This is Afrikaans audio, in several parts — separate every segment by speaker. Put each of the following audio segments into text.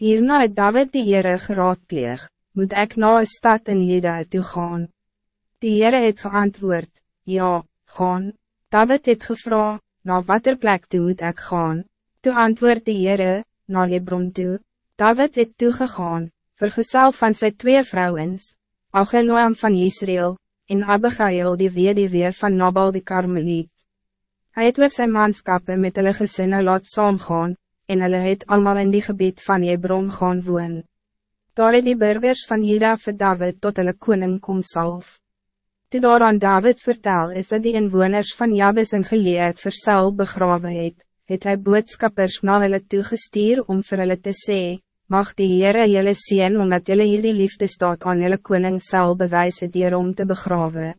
Speaker 1: Hierna het David die Heere geraadpleeg, moet ik na een stad in Jeda toe gaan. Die Heere het geantwoord, ja, gaan. David het gevra, na wat er plek toe moet ik gaan. Toe antwoord die Heere, na Hebron toe. David het toegegaan, vergesel van zijn twee vrouwens, Achenoam van Israël, en Abigail die weduwee van Nabal die Karmeliet. Hij het ook zijn manskappen met hulle gesinne laat saamgaan, en hulle het allemaal in die gebied van Hebron gaan woon. Daar het die burgers van Juda vir David tot hulle koning kom salf. Toe daar aan David vertel is dat die inwoners van Jabes in geleerd vir Saul begrawe het, het hy boodskappers na hulle toegestuur om vir hulle te sê, mag die Heere julle sien omdat julle hierdie liefde staat aan julle koning Saul bewys het hier om te begrawe.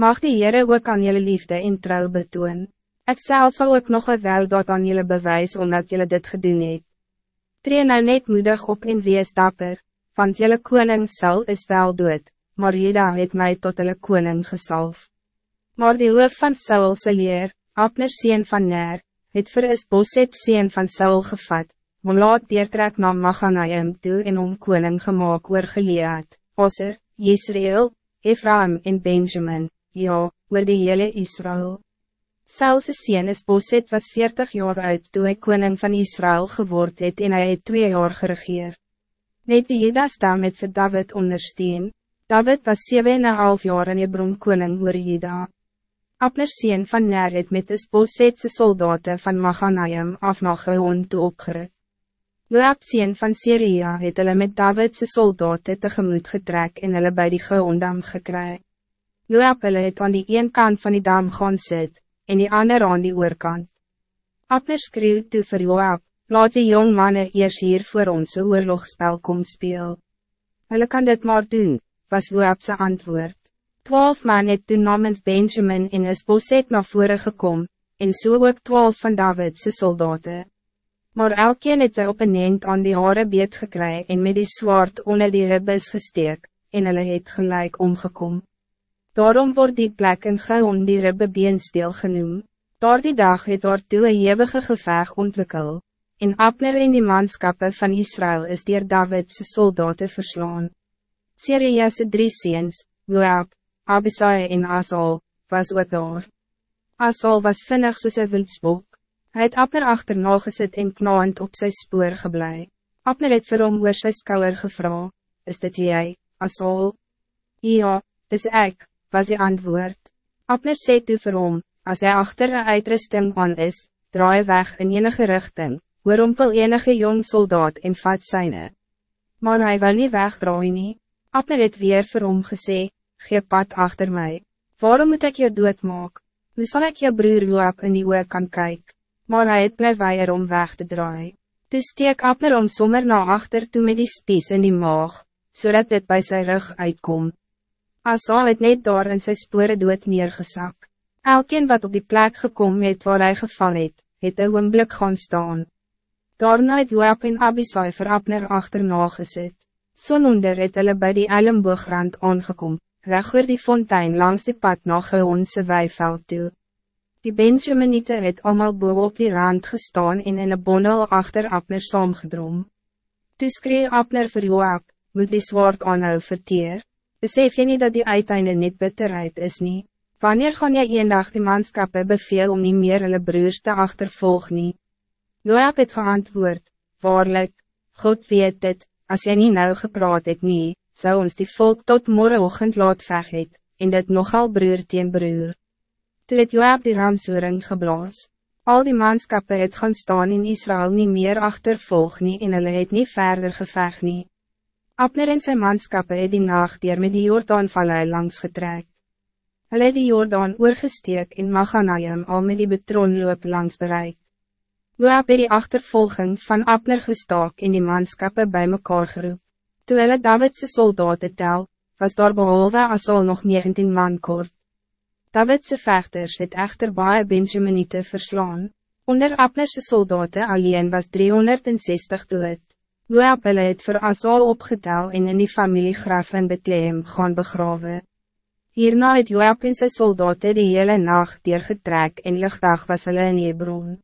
Speaker 1: Mag die Heere ook aan julle liefde en trouw betoon. Ek self sal ook nog wel dat aan julle bewys omdat julle dit gedoen het. Tree nou net moedig op en wees dapper, want julle koning Saul is wel dood, maar Jeda het mij tot hulle koning gesalf. Maar die hoof van Saul se leer, Abner sien van Ner, het vir is Boset sien van Saul gevat, om laat deertrek na Machanaim toe en om koning gemaakt oor Gilead, Osser, Israel, Ephraim en Benjamin, ja, oor die hele Israël. Saulse sien is Boset was 40 jaar oud toen hij koning van Israël geword het en hij het twee jaar geregeerd. Net die Jeda stam het vir David ondersteun, David was 7,5 jaar in Hebron koning oor Jeda. Abner sien van Ner het met Isbosetse soldaten van Machanaim af na Gehoon toe opgeruk. Joab sien van Syria het hulle met Davidse soldaten tegemoet getrek en hulle by die Gehoondam gekry. Joab hulle het aan die een kant van die dam gaan sit, en die ander aan die oorkant. Abner skreeuw toe vir Joab, laat die jong mannen eers hier voor ons oorlogspel kom speel. Hulle kan dit maar doen, was Woabse antwoord. Twaalf man het toen namens Benjamin in Esboset naar voren gekom, en so ook twaalf van Davidse soldaten. Maar elkeen het sy op een eend aan die hare beet gekry en met die zwaard onder die ribbes gesteek, en hulle het gelijk omgekom. Daarom wordt die plek in Geon die ribbe beensdeel genoem. Door die dag het daar toe een hevige geveg ontwikkel, en Abner en die manskappe van Israël is dier Davidse soldaten verslaan. Sirius' drie seens, Joab, Abisai en Asal, was ook daar. Asal was vinnig soos een wildsbok. Hy het Abner achterna gesit en knaand op sy spoor geblei. Abner het vir hom oor sy skouwer gevra, is dit jy, Asal? Ja, dis ek, was die antwoord. Abner sê toe vir hom, as hy achter een uitrusting aan is, draai weg in enige richting, oorompel enige jong soldaat en vat syne. Maar hij wil niet wegdraai nie. Abner het weer vir hom gesê, gee pad achter mij. Waarom moet ik je doodmaak? Hoe zal ik je broer Joab in die oor kan kyk? Maar hij het bly weier om weg te draaien. Toe steek Abner om sommer na achter toe met die spies in die maag, zodat dit bij zijn rug uitkom. Asal het net daar in sy spore dood neergesak. Elkeen wat op die plek gekom het waar hij geval het, het een oomblik gaan staan. Daarna het Joab en Abisai vir Abner achterna gezet. Sononder het hulle by die Eilenboogrand aangekom, reg oor die fontein langs die pad na Geonse weiveld toe. Die Benjaminite het allemaal boven op die rand gestaan en in een bondel achter Abner saamgedrom. Toe skree Abner vir Joab, moet die zwaard aanhou verteer, besef jy nie dat die uiteinde niet bitterheid is nie, wanneer gaan jy een dag die manskappe beveel om niet meer hulle broers te achtervolg nie? Joab het geantwoord, waarlijk, God weet dit, Als jy nie nou gepraat het nie, zou ons die volk tot morgenochtend laat veg het, en dit nogal broer teen broer. Toe het Joab die ramsoering geblaas. Al die manskappe het gaan staan in Israël niet meer achtervolg nie en hulle het nie verder geveg nie. Abner en sy manskappe het die nacht dier met die Jordaanvallei langs getrek. Hulle het die Jordaan oorgesteek en Machanaim al met die betroonloop langs bereik. Joab het die achtervolging van Abner gestaak en die manskappe bij mekaar geroep. Toe hulle Davidse soldaten tel, was daar behalwe as al nog 19 man kort. Davidse vechters het echter baie Benjaminite verslaan. Onder Abnerse soldaten alleen was 360 dood. Joab hulle het vir Asal opgetel en in die familiegraf in Bethlehem gaan begrawe. Hierna het Joab en sy soldaten die hele nacht deurgetrek en lichtdag was hulle in Hebron.